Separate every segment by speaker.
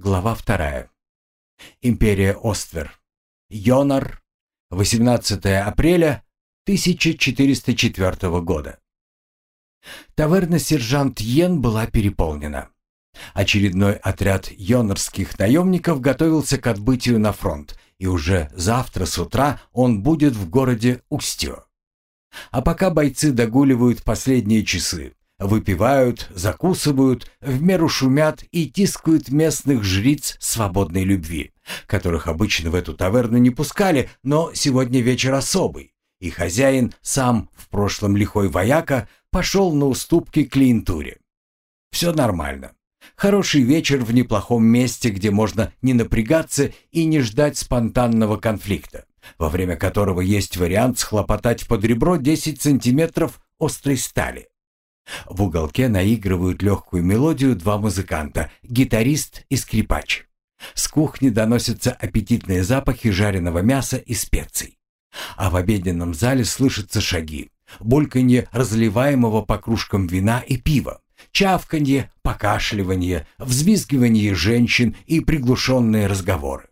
Speaker 1: Глава вторая. Империя Оствер. Йонар. 18 апреля 1404 года. Таверна «Сержант Йен» была переполнена. Очередной отряд йонарских наемников готовился к отбытию на фронт, и уже завтра с утра он будет в городе Устье. А пока бойцы догуливают последние часы, выпивают, закусывают, в меру шумят и тискают местных жриц свободной любви, которых обычно в эту таверну не пускали, но сегодня вечер особый, и хозяин, сам в прошлом лихой вояка, пошел на уступки клиентуре. Все нормально. Хороший вечер в неплохом месте, где можно не напрягаться и не ждать спонтанного конфликта, во время которого есть вариант схлопотать под ребро 10 сантиметров острой стали. В уголке наигрывают легкую мелодию два музыканта, гитарист и скрипач. С кухни доносятся аппетитные запахи жареного мяса и специй. А в обеденном зале слышатся шаги, бульканье разливаемого по кружкам вина и пива, чавканье, покашливание, взвизгивание женщин и приглушенные разговоры.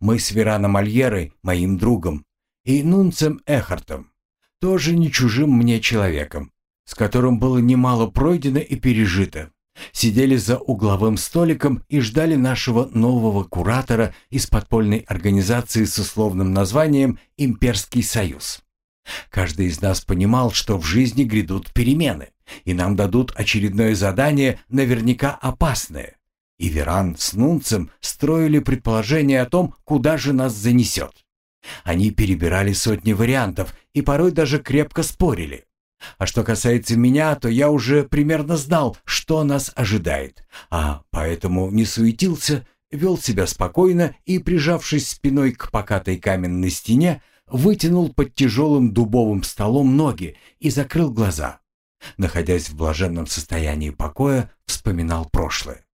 Speaker 1: Мы с Вераном Альерой, моим другом, и Нунцем Эхартом, тоже не чужим мне человеком, с которым было немало пройдено и пережито, сидели за угловым столиком и ждали нашего нового куратора из подпольной организации с условным названием «Имперский союз». Каждый из нас понимал, что в жизни грядут перемены, и нам дадут очередное задание, наверняка опасное. И Веран с Нунцем строили предположение о том, куда же нас занесет. Они перебирали сотни вариантов и порой даже крепко спорили. А что касается меня, то я уже примерно знал, что нас ожидает, а поэтому не суетился, вел себя спокойно и, прижавшись спиной к покатой каменной стене, вытянул под тяжелым дубовым столом ноги и закрыл глаза. Находясь в блаженном состоянии покоя, вспоминал прошлое.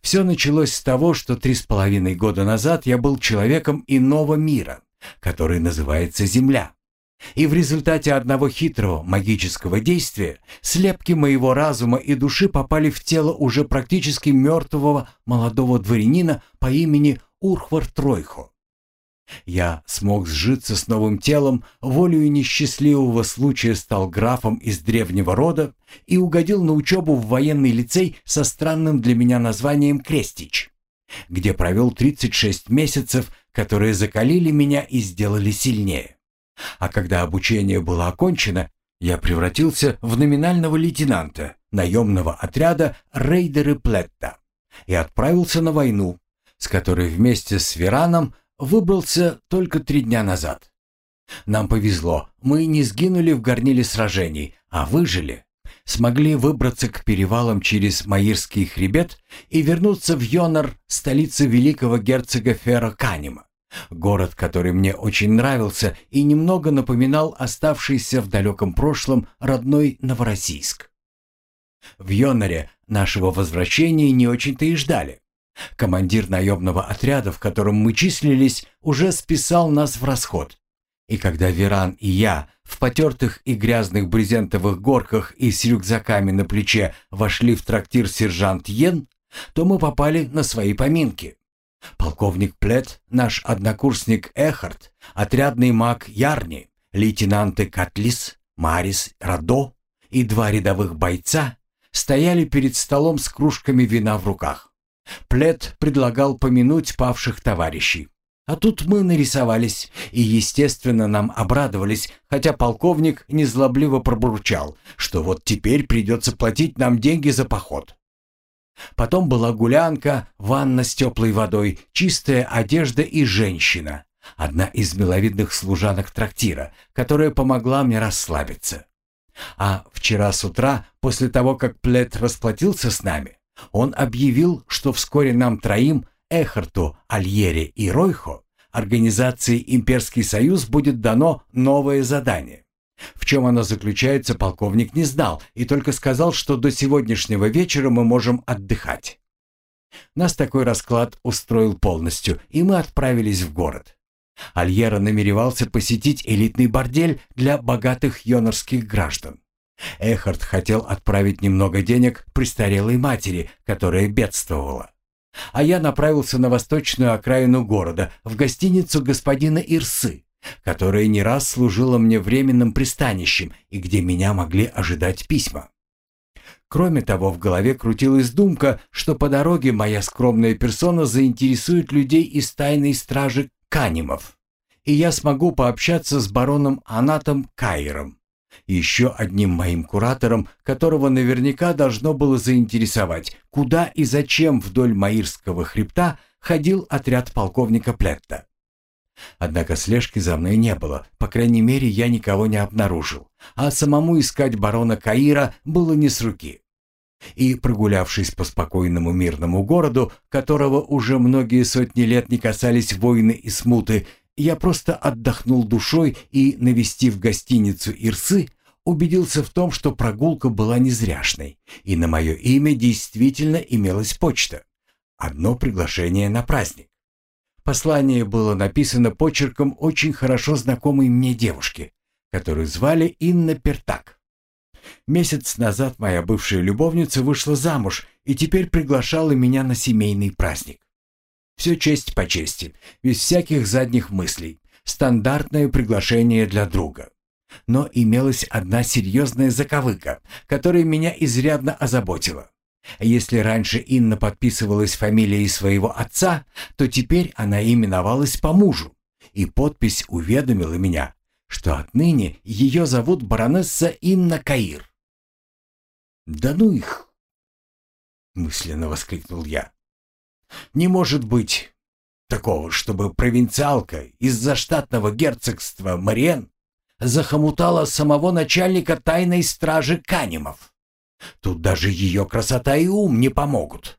Speaker 1: Все началось с того, что три с половиной года назад я был человеком иного мира, который называется Земля. И в результате одного хитрого магического действия слепки моего разума и души попали в тело уже практически мертвого молодого дворянина по имени Урхвар Тройхо. Я смог сжиться с новым телом, волею несчастливого случая стал графом из древнего рода и угодил на учебу в военный лицей со странным для меня названием «Крестич», где провел 36 месяцев, которые закалили меня и сделали сильнее. А когда обучение было окончено, я превратился в номинального лейтенанта наемного отряда «Рейдеры Плетта» и отправился на войну, с которой вместе с Вераном выбрался только три дня назад. Нам повезло, мы не сгинули в горниле сражений, а выжили. Смогли выбраться к перевалам через Маирский хребет и вернуться в Йонар, столицу великого герцога Фера Канема. Город, который мне очень нравился и немного напоминал оставшийся в далеком прошлом родной Новороссийск. В Йонаре нашего возвращения не очень-то и ждали. Командир наемного отряда, в котором мы числились, уже списал нас в расход. И когда Веран и я в потертых и грязных брезентовых горках и с рюкзаками на плече вошли в трактир сержант Йен, то мы попали на свои поминки. Полковник Плет, наш однокурсник Эхард, отрядный маг Ярни, лейтенанты Катлис, Марис, Радо и два рядовых бойца стояли перед столом с кружками вина в руках. Плет предлагал помянуть павших товарищей. А тут мы нарисовались и, естественно, нам обрадовались, хотя полковник незлобливо пробурчал, что вот теперь придется платить нам деньги за поход. Потом была гулянка, ванна с теплой водой, чистая одежда и женщина. Одна из миловидных служанок трактира, которая помогла мне расслабиться. А вчера с утра, после того, как Плет расплатился с нами, он объявил, что вскоре нам троим, Эхарту, Альере и Ройхо, организации Имперский Союз будет дано новое задание. В чем оно заключается, полковник не знал и только сказал, что до сегодняшнего вечера мы можем отдыхать. Нас такой расклад устроил полностью, и мы отправились в город. Альера намеревался посетить элитный бордель для богатых йонорских граждан. Эхард хотел отправить немного денег престарелой матери, которая бедствовала. А я направился на восточную окраину города, в гостиницу господина Ирсы, которая не раз служила мне временным пристанищем и где меня могли ожидать письма. Кроме того, в голове крутилась думка, что по дороге моя скромная персона заинтересует людей из тайной стражи Канимов, и я смогу пообщаться с бароном Анатом Кайером, еще одним моим куратором, которого наверняка должно было заинтересовать, куда и зачем вдоль Маирского хребта ходил отряд полковника Плетта. Однако слежки за мной не было, по крайней мере, я никого не обнаружил, а самому искать барона Каира было не с руки. И, прогулявшись по спокойному мирному городу, которого уже многие сотни лет не касались войны и смуты, я просто отдохнул душой и, навестив гостиницу Ирсы, убедился в том, что прогулка была незряшной, и на мое имя действительно имелась почта. Одно приглашение на праздник. Послание было написано почерком очень хорошо знакомой мне девушки, которую звали Инна Пертак. Месяц назад моя бывшая любовница вышла замуж и теперь приглашала меня на семейный праздник. Все честь по чести, без всяких задних мыслей. Стандартное приглашение для друга. Но имелась одна серьезная заковыка, которая меня изрядно озаботила. Если раньше Инна подписывалась фамилией своего отца, то теперь она именовалась по мужу, и подпись уведомила меня, что отныне ее зовут баронесса Инна Каир. «Да ну их!» — мысленно воскликнул я. Не может быть такого, чтобы провинциалка из заштатного герцогства Мариен захомутала самого начальника тайной стражи Канимов. Тут даже ее красота и ум не помогут.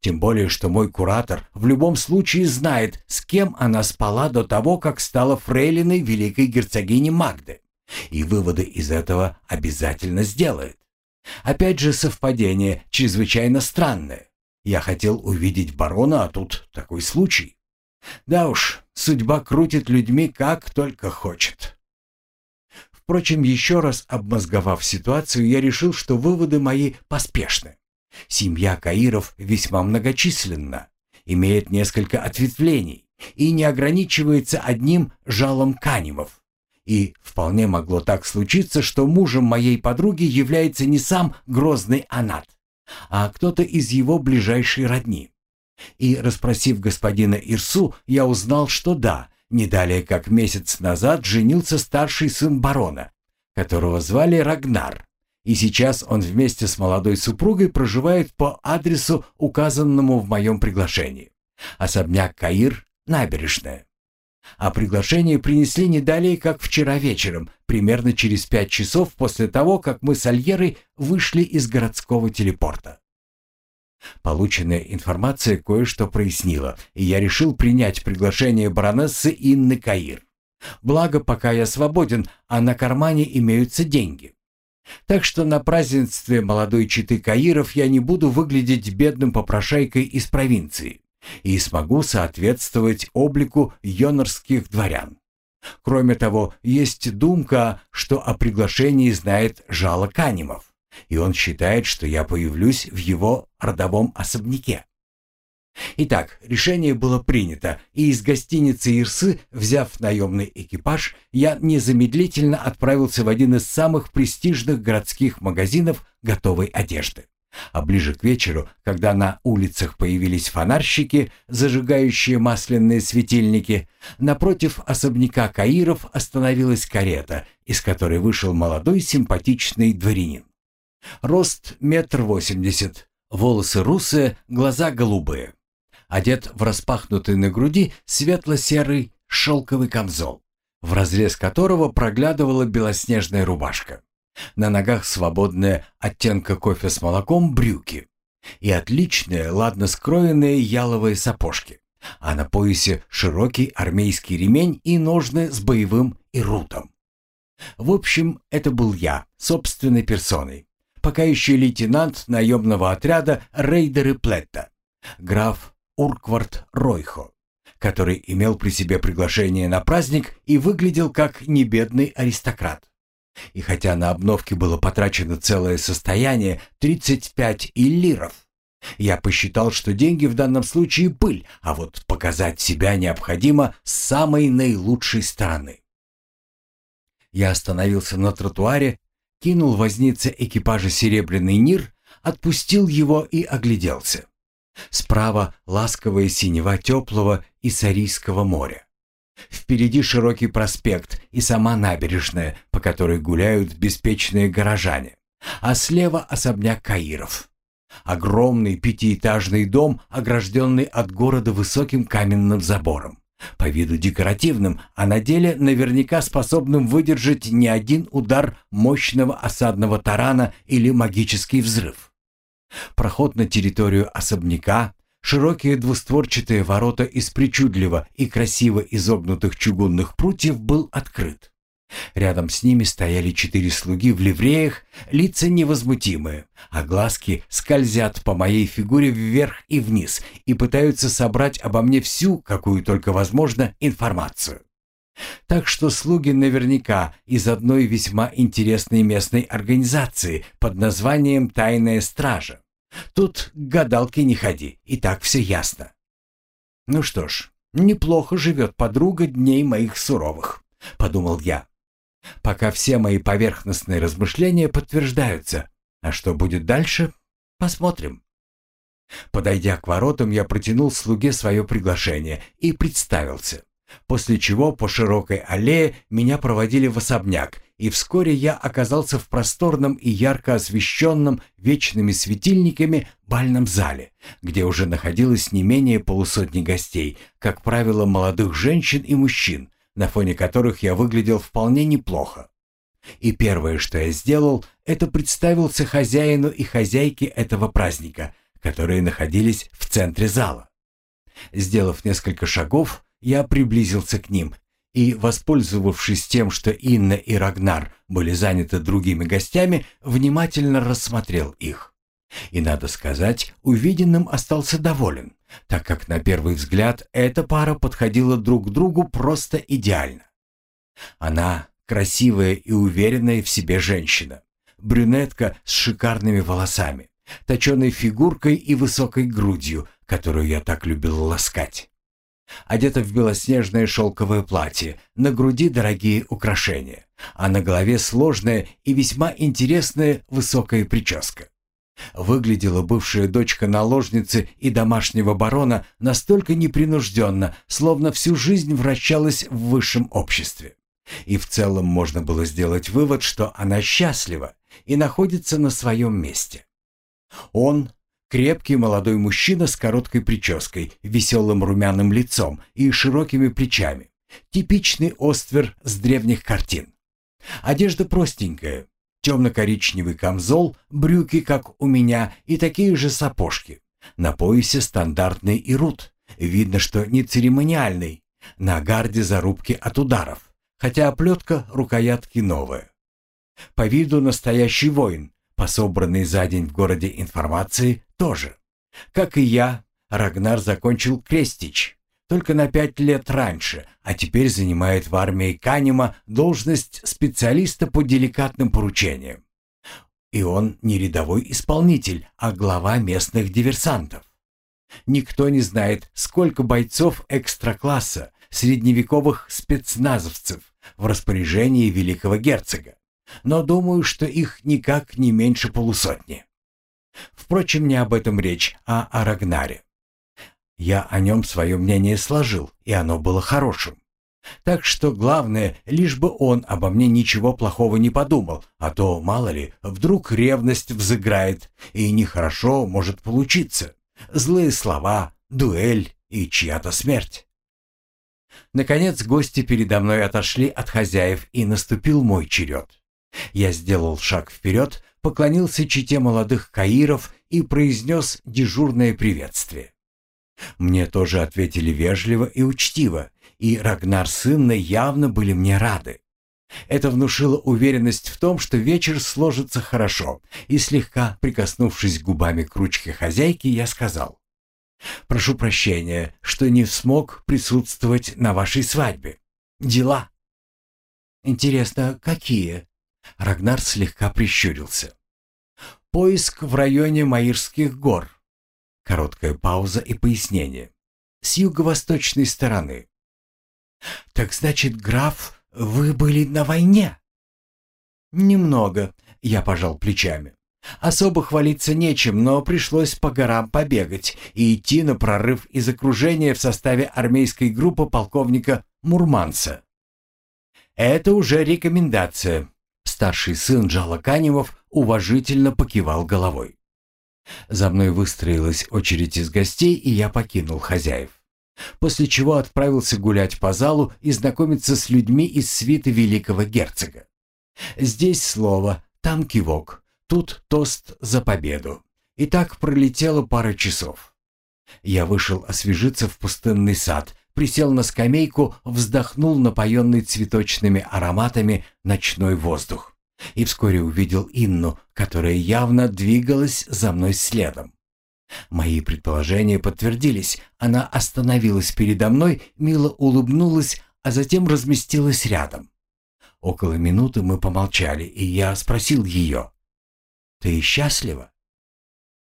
Speaker 1: Тем более, что мой куратор в любом случае знает, с кем она спала до того, как стала фрейлиной великой герцогини Магды. И выводы из этого обязательно сделает. Опять же, совпадение чрезвычайно странное. Я хотел увидеть барона, а тут такой случай. Да уж, судьба крутит людьми как только хочет. Впрочем, еще раз обмозговав ситуацию, я решил, что выводы мои поспешны. Семья Каиров весьма многочисленна, имеет несколько ответвлений и не ограничивается одним жалом Канимов. И вполне могло так случиться, что мужем моей подруги является не сам грозный Анат, а кто-то из его ближайшей родни. И, расспросив господина Ирсу, я узнал, что да, не далее как месяц назад женился старший сын барона, которого звали Рагнар, и сейчас он вместе с молодой супругой проживает по адресу, указанному в моем приглашении. Особняк Каир, набережная. А приглашение принесли не далее, как вчера вечером, примерно через пять часов после того, как мы с Альерой вышли из городского телепорта. Полученная информация кое-что прояснила, и я решил принять приглашение баронессы Инны Каир. Благо, пока я свободен, а на кармане имеются деньги. Так что на празднестве молодой читы Каиров я не буду выглядеть бедным попрошайкой из провинции и смогу соответствовать облику йонорских дворян. Кроме того, есть думка, что о приглашении знает Жало Канимов, и он считает, что я появлюсь в его родовом особняке. Итак, решение было принято, и из гостиницы Ирсы, взяв наемный экипаж, я незамедлительно отправился в один из самых престижных городских магазинов готовой одежды. А ближе к вечеру, когда на улицах появились фонарщики, зажигающие масляные светильники, напротив особняка Каиров остановилась карета, из которой вышел молодой симпатичный дворянин. Рост метр восемьдесят, волосы русые, глаза голубые. Одет в распахнутый на груди светло-серый шелковый камзол, в разрез которого проглядывала белоснежная рубашка. На ногах свободные оттенка кофе с молоком брюки и отличные, ладно скроенные яловые сапожки, а на поясе широкий армейский ремень и ножны с боевым ирутом. В общем, это был я, собственной персоной, пока еще лейтенант наемного отряда Рейдеры Плетта, граф Урквард Ройхо, который имел при себе приглашение на праздник и выглядел как небедный аристократ. И хотя на обновке было потрачено целое состояние 35 иллиров, я посчитал, что деньги в данном случае пыль, а вот показать себя необходимо с самой наилучшей стороны. Я остановился на тротуаре, кинул вознице экипажа «Серебряный Нир», отпустил его и огляделся. Справа ласковая синева теплого Иссарийского моря. Впереди широкий проспект и сама набережная, по которой гуляют беспечные горожане. А слева особняк Каиров. Огромный пятиэтажный дом, огражденный от города высоким каменным забором. По виду декоративным, а на деле наверняка способным выдержать не один удар мощного осадного тарана или магический взрыв. Проход на территорию особняка, широкие двустворчатые ворота из причудливо и красиво изогнутых чугунных прутьев был открыт. Рядом с ними стояли четыре слуги в ливреях, лица невозмутимые, а глазки скользят по моей фигуре вверх и вниз и пытаются собрать обо мне всю, какую только возможно, информацию. Так что слуги наверняка из одной весьма интересной местной организации под названием «Тайная стража». Тут к гадалке не ходи, и так все ясно. Ну что ж, неплохо живет подруга дней моих суровых, подумал я. Пока все мои поверхностные размышления подтверждаются. А что будет дальше, посмотрим. Подойдя к воротам, я протянул слуге свое приглашение и представился. После чего по широкой аллее меня проводили в особняк, и вскоре я оказался в просторном и ярко освещенном вечными светильниками бальном зале, где уже находилось не менее полусотни гостей, как правило, молодых женщин и мужчин, на фоне которых я выглядел вполне неплохо. И первое, что я сделал, это представился хозяину и хозяйке этого праздника, которые находились в центре зала. Сделав несколько шагов, я приблизился к ним и, воспользовавшись тем, что Инна и Рагнар были заняты другими гостями, внимательно рассмотрел их. И, надо сказать, увиденным остался доволен, так как на первый взгляд эта пара подходила друг к другу просто идеально. Она красивая и уверенная в себе женщина, брюнетка с шикарными волосами, точеной фигуркой и высокой грудью, которую я так любил ласкать. Одета в белоснежное шелковое платье, на груди дорогие украшения, а на голове сложная и весьма интересная высокая прическа. Выглядела бывшая дочка наложницы и домашнего барона настолько непринужденно, словно всю жизнь вращалась в высшем обществе. И в целом можно было сделать вывод, что она счастлива и находится на своем месте. Он — крепкий молодой мужчина с короткой прической, веселым румяным лицом и широкими плечами. Типичный оствер с древних картин. Одежда простенькая, темно-коричневый камзол, брюки, как у меня, и такие же сапожки. На поясе стандартный ирут. Видно, что не церемониальный. На гарде зарубки от ударов, хотя оплетка рукоятки новая. По виду настоящий воин, по собранной за день в городе информации тоже. Как и я, Рагнар закончил крестич, только на пять лет раньше, а теперь занимает в армии Канема должность специалиста по деликатным поручениям. И он не рядовой исполнитель, а глава местных диверсантов. Никто не знает, сколько бойцов экстракласса, средневековых спецназовцев в распоряжении великого герцога. Но думаю, что их никак не меньше полусотни. Впрочем, не об этом речь, а о Рагнаре. Я о нем свое мнение сложил, и оно было хорошим. Так что главное, лишь бы он обо мне ничего плохого не подумал, а то, мало ли, вдруг ревность взыграет, и нехорошо может получиться. Злые слова, дуэль и чья-то смерть. Наконец гости передо мной отошли от хозяев, и наступил мой черед. Я сделал шаг вперед, поклонился чите молодых каиров и произнес дежурное приветствие. Мне тоже ответили вежливо и учтиво, и Рагнар с Инной явно были мне рады. Это внушило уверенность в том, что вечер сложится хорошо, и слегка прикоснувшись губами к ручке хозяйки, я сказал. «Прошу прощения, что не смог присутствовать на вашей свадьбе. Дела». «Интересно, какие?» Рагнар слегка прищурился. «Поиск в районе Маирских гор». Короткая пауза и пояснение. «С юго-восточной стороны». «Так значит, граф, вы были на войне?» «Немного», — я пожал плечами. Особо хвалиться нечем, но пришлось по горам побегать и идти на прорыв из окружения в составе армейской группы полковника Мурманца. Это уже рекомендация. Старший сын Джала Каневов уважительно покивал головой. За мной выстроилась очередь из гостей, и я покинул хозяев. После чего отправился гулять по залу и знакомиться с людьми из свиты великого герцога. Здесь слово, там кивок, тут тост за победу. И так пролетело пара часов. Я вышел освежиться в пустынный сад, присел на скамейку, вздохнул напоенный цветочными ароматами ночной воздух. И вскоре увидел Инну, которая явно двигалась за мной следом. Мои предположения подтвердились. Она остановилась передо мной, мило улыбнулась, а затем разместилась рядом. Около минуты мы помолчали, и я спросил ее. «Ты счастлива?»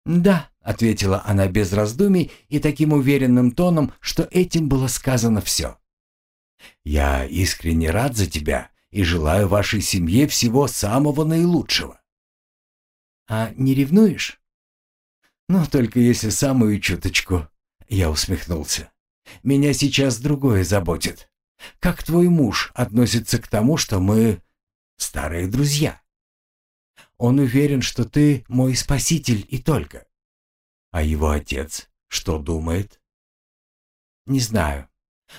Speaker 1: «Да», — ответила она без раздумий и таким уверенным тоном, что этим было сказано все. «Я искренне рад за тебя и желаю вашей семье всего самого наилучшего». «А не ревнуешь?» «Ну, только если самую чуточку», — я усмехнулся. «Меня сейчас другое заботит. Как твой муж относится к тому, что мы старые друзья? Он уверен, что ты мой спаситель и только. А его отец что думает? Не знаю,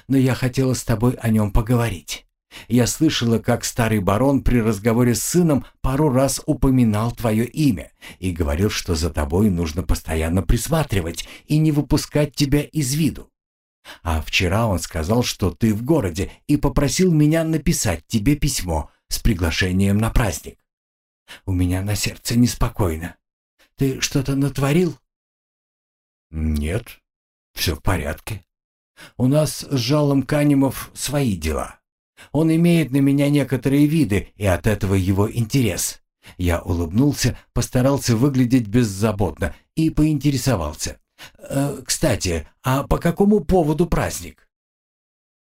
Speaker 1: но я хотела с тобой о нем поговорить. Я слышала, как старый барон при разговоре с сыном пару раз упоминал твое имя и говорил, что за тобой нужно постоянно присматривать и не выпускать тебя из виду. А вчера он сказал, что ты в городе, и попросил меня написать тебе письмо с приглашением на праздник. У меня на сердце неспокойно. Ты что-то натворил? Нет, все в порядке. У нас с Жалом Канемов свои дела. Он имеет на меня некоторые виды, и от этого его интерес. Я улыбнулся, постарался выглядеть беззаботно и поинтересовался. Э, кстати, а по какому поводу праздник?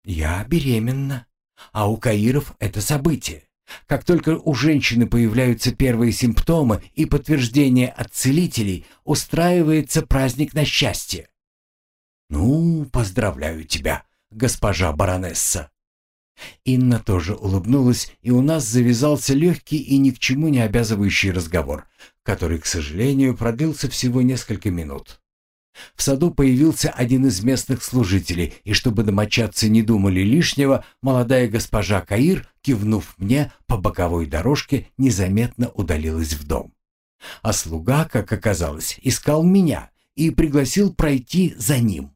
Speaker 1: Я беременна, а у Каиров это событие. Как только у женщины появляются первые симптомы и подтверждение от целителей, устраивается праздник на счастье. Ну, поздравляю тебя, госпожа баронесса. Инна тоже улыбнулась, и у нас завязался легкий и ни к чему не обязывающий разговор, который, к сожалению, продлился всего несколько минут. В саду появился один из местных служителей, и чтобы домочадцы не думали лишнего, молодая госпожа Каир, кивнув мне по боковой дорожке, незаметно удалилась в дом. А слуга, как оказалось, искал меня и пригласил пройти за ним.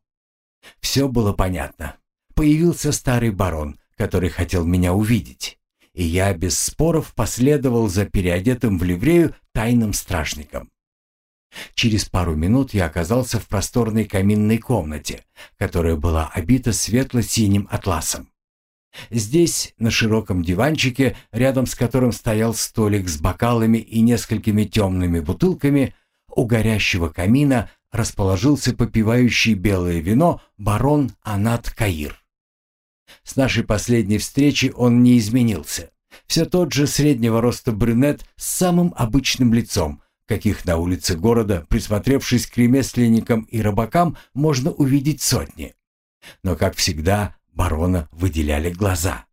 Speaker 1: Все было понятно. Появился старый барон, который хотел меня увидеть, и я без споров последовал за переодетым в ливрею тайным стражником. Через пару минут я оказался в просторной каминной комнате, которая была обита светло-синим атласом. Здесь, на широком диванчике, рядом с которым стоял столик с бокалами и несколькими темными бутылками, у горящего камина расположился попивающий белое вино барон Анат Каир. С нашей последней встречи он не изменился. Все тот же среднего роста брюнет с самым обычным лицом, каких на улице города, присмотревшись к ремесленникам и рыбакам, можно увидеть сотни. Но, как всегда, барона выделяли глаза.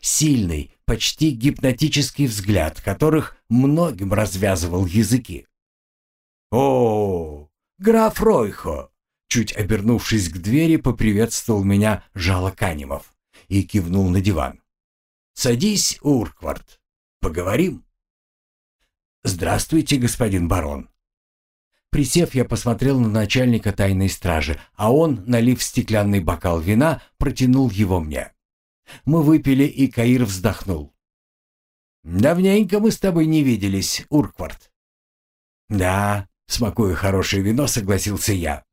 Speaker 1: Сильный, почти гипнотический взгляд, которых многим развязывал языки. «О, граф Ройхо!» Чуть обернувшись к двери, поприветствовал меня Жало Канемов и кивнул на диван. «Садись, Урквард, поговорим». «Здравствуйте, господин барон». Присев, я посмотрел на начальника тайной стражи, а он, налив стеклянный бокал вина, протянул его мне. Мы выпили, и Каир вздохнул. «Давненько мы с тобой не виделись, Урквард». «Да, смакуя хорошее вино, согласился я.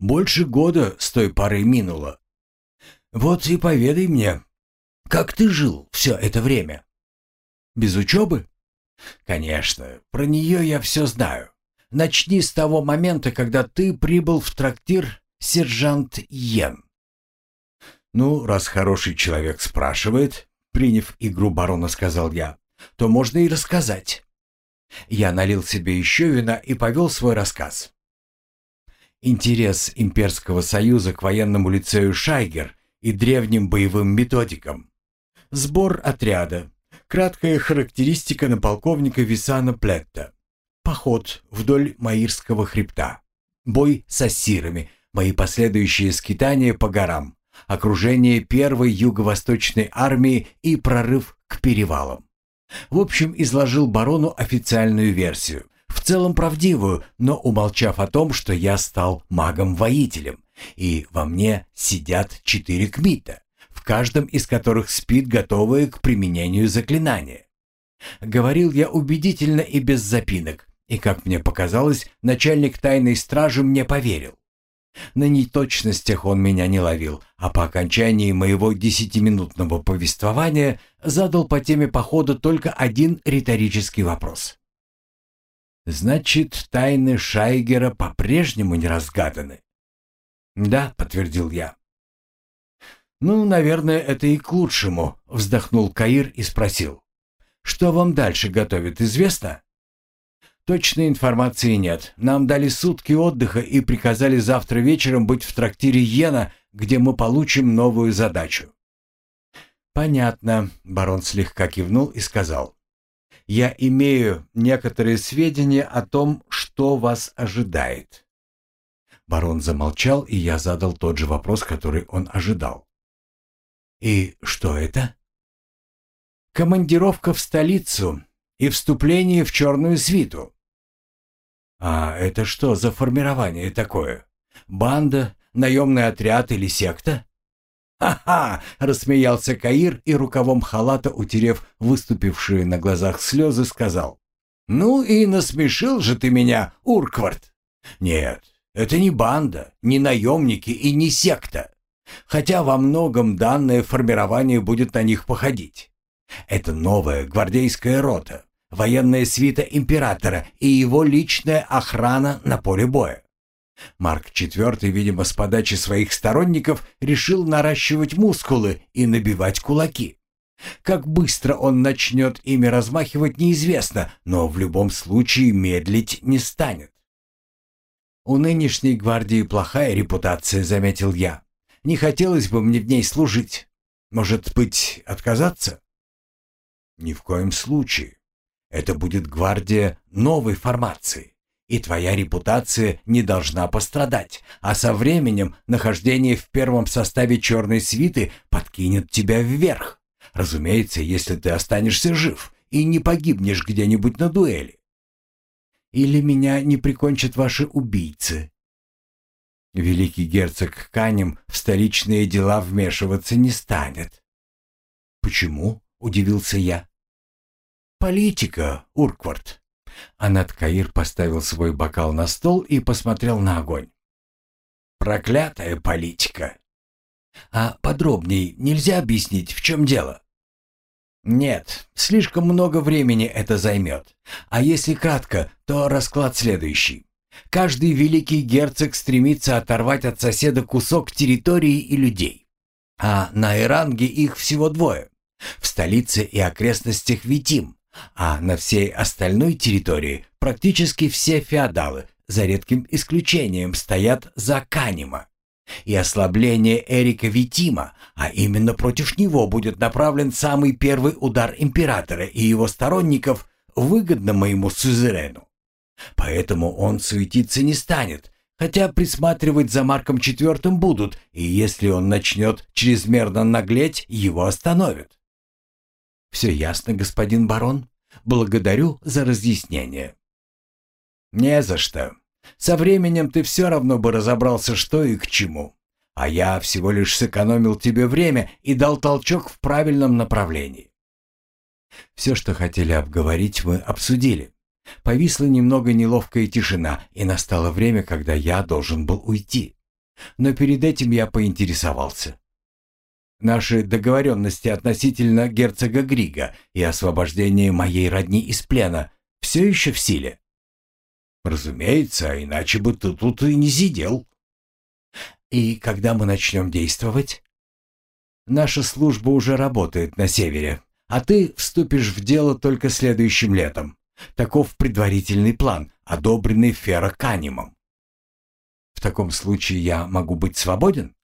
Speaker 1: Больше года с той поры минуло. Вот и поведай мне, как ты жил все это время?» Без учебы? Конечно, про нее я все знаю. Начни с того момента, когда ты прибыл в трактир сержант Йен. Ну, раз хороший человек спрашивает, приняв игру барона, сказал я, то можно и рассказать. Я налил себе еще вина и повел свой рассказ. Интерес Имперского Союза к военному лицею Шайгер и древним боевым методикам. Сбор отряда. Краткая характеристика на полковника Висана Плетта. Поход вдоль Маирского хребта. Бой с ассирами. Мои последующие скитания по горам. Окружение первой юго-восточной армии и прорыв к перевалам. В общем, изложил барону официальную версию, в целом правдивую, но умолчав о том, что я стал магом-воителем, и во мне сидят четыре кмита, в каждом из которых спит готовое к применению заклинание. Говорил я убедительно и без запинок, и, как мне показалось, начальник тайной стражи мне поверил. На неточностях он меня не ловил, а по окончании моего десятиминутного повествования задал по теме похода только один риторический вопрос. «Значит, тайны Шайгера по-прежнему не разгаданы?» «Да», — подтвердил я. «Ну, наверное, это и к лучшему», — вздохнул Каир и спросил. «Что вам дальше готовит, известно?» Точной информации нет. Нам дали сутки отдыха и приказали завтра вечером быть в трактире Йена, где мы получим новую задачу. Понятно, барон слегка кивнул и сказал. Я имею некоторые сведения о том, что вас ожидает. Барон замолчал, и я задал тот же вопрос, который он ожидал. И что это? Командировка в столицу и вступление в черную свиту. «А это что за формирование такое? Банда, наемный отряд или секта?» «Ха-ха!» — рассмеялся Каир и рукавом халата, утерев выступившие на глазах слезы, сказал. «Ну и насмешил же ты меня, Урквард!» «Нет, это не банда, не наемники и не секта. Хотя во многом данное формирование будет на них походить. Это новая гвардейская рота, военная свита императора и его личная охрана на поле боя. Марк IV, видимо, с подачи своих сторонников решил наращивать мускулы и набивать кулаки. Как быстро он начнет ими размахивать, неизвестно, но в любом случае медлить не станет. «У нынешней гвардии плохая репутация», — заметил я. «Не хотелось бы мне в ней служить. Может быть, отказаться?» «Ни в коем случае. Это будет гвардия новой формации, и твоя репутация не должна пострадать, а со временем нахождение в первом составе черной свиты подкинет тебя вверх. Разумеется, если ты останешься жив и не погибнешь где-нибудь на дуэли. Или меня не прикончат ваши убийцы. Великий герцог Канем в столичные дела вмешиваться не станет. Почему? удивился я. «Политика, Урквард». Анат Каир поставил свой бокал на стол и посмотрел на огонь. «Проклятая политика!» «А подробней нельзя объяснить, в чем дело?» «Нет, слишком много времени это займет. А если кратко, то расклад следующий. Каждый великий герцог стремится оторвать от соседа кусок территории и людей. А на Иранге их всего двое. В столице и окрестностях Витим, а на всей остальной территории практически все феодалы, за редким исключением, стоят за Канима. И ослабление Эрика Витима, а именно против него будет направлен самый первый удар императора и его сторонников, выгодно моему сюзерену. Поэтому он суетиться не станет, хотя присматривать за Марком IV будут, и если он начнет чрезмерно наглеть, его остановят. «Все ясно, господин барон. Благодарю за разъяснение». «Не за что. Со временем ты все равно бы разобрался, что и к чему. А я всего лишь сэкономил тебе время и дал толчок в правильном направлении». Все, что хотели обговорить, мы обсудили. Повисла немного неловкая тишина, и настало время, когда я должен был уйти. Но перед этим я поинтересовался. Наши договоренности относительно герцога Грига и освобождения моей родни из плена все еще в силе?» «Разумеется, иначе бы ты тут и не сидел». «И когда мы начнем действовать?» «Наша служба уже работает на севере, а ты вступишь в дело только следующим летом. Таков предварительный план, одобренный Ферроканимом. В таком случае я могу быть свободен?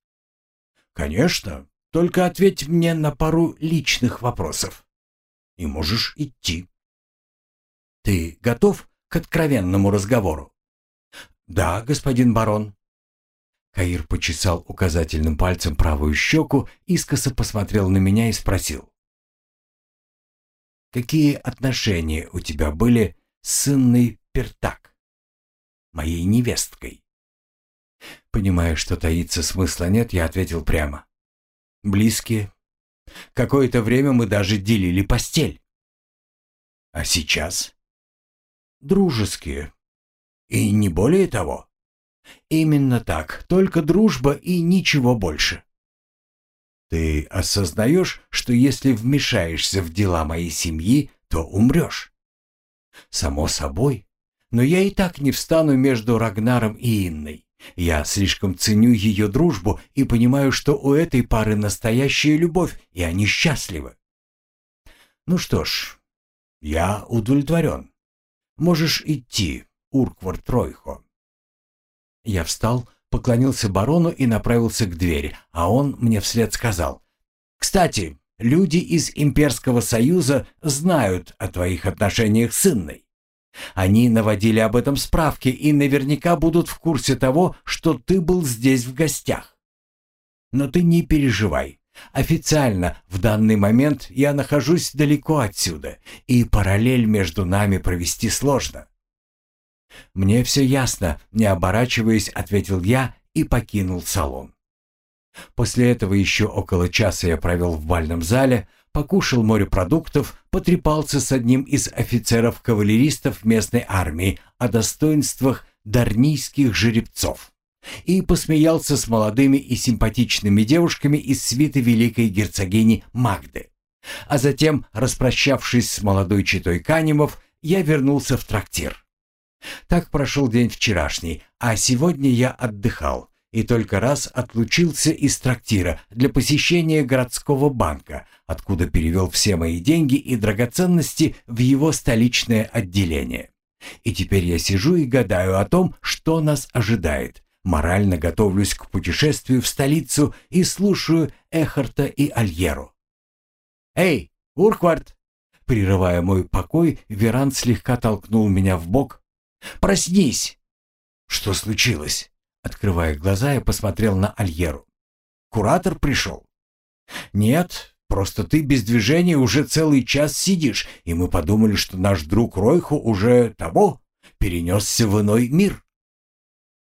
Speaker 1: Конечно, только ответь мне на пару личных вопросов. И можешь идти. Ты готов к откровенному разговору? Да, господин барон. Каир почесал указательным пальцем правую щеку, искоса посмотрел на меня и спросил. «Какие отношения у тебя были с сынной Пертак, моей невесткой?» Понимая, что таиться смысла нет, я ответил прямо. «Близкие. Какое-то время мы даже делили постель. А сейчас?» «Дружеские. И не более того». «Именно так, только дружба и ничего больше». «Ты осознаешь, что если вмешаешься в дела моей семьи, то умрешь?» «Само собой. Но я и так не встану между Рагнаром и Инной. Я слишком ценю ее дружбу и понимаю, что у этой пары настоящая любовь, и они счастливы. Ну что ж, я удовлетворен. Можешь идти, Урквар Тройхо. Я встал, поклонился барону и направился к двери, а он мне вслед сказал. «Кстати, люди из Имперского Союза знают о твоих отношениях с Инной. Они наводили об этом справки и наверняка будут в курсе того, что ты был здесь в гостях. Но ты не переживай. Официально в данный момент я нахожусь далеко отсюда, и параллель между нами провести сложно. «Мне все ясно», — не оборачиваясь, ответил я и покинул салон. После этого еще около часа я провел в бальном зале, покушал морепродуктов, потрепался с одним из офицеров-кавалеристов местной армии о достоинствах дарнийских жеребцов и посмеялся с молодыми и симпатичными девушками из свиты великой герцогини Магды. А затем, распрощавшись с молодой читой Канимов, я вернулся в трактир. Так прошел день вчерашний, а сегодня я отдыхал и только раз отлучился из трактира для посещения городского банка, откуда перевел все мои деньги и драгоценности в его столичное отделение. И теперь я сижу и гадаю о том, что нас ожидает. Морально готовлюсь к путешествию в столицу и слушаю Эхарта и Альеру. «Эй, Урквард!» Прерывая мой покой, Веран слегка толкнул меня в бок. «Проснись!» «Что случилось?» Открывая глаза, я посмотрел на Альеру. «Куратор пришел?» «Нет, Просто ты без движения уже целый час сидишь, и мы подумали, что наш друг Ройху уже того перенесся в иной мир».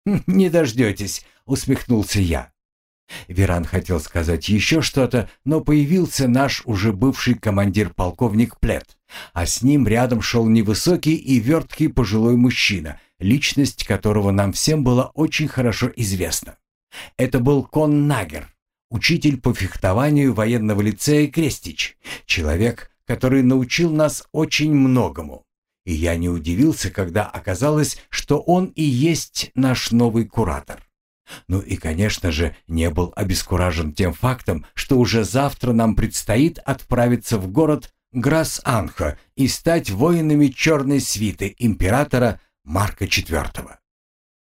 Speaker 1: «Хм, «Не дождетесь», — усмехнулся я. Веран хотел сказать еще что-то, но появился наш уже бывший командир-полковник Плет, а с ним рядом шел невысокий и верткий пожилой мужчина, личность которого нам всем была очень хорошо известна. Это был Кон Нагер, учитель по фехтованию военного лицея Крестич, человек, который научил нас очень многому. И я не удивился, когда оказалось, что он и есть наш новый куратор. Ну и, конечно же, не был обескуражен тем фактом, что уже завтра нам предстоит отправиться в город Грас-Анха и стать воинами черной свиты императора Марка IV.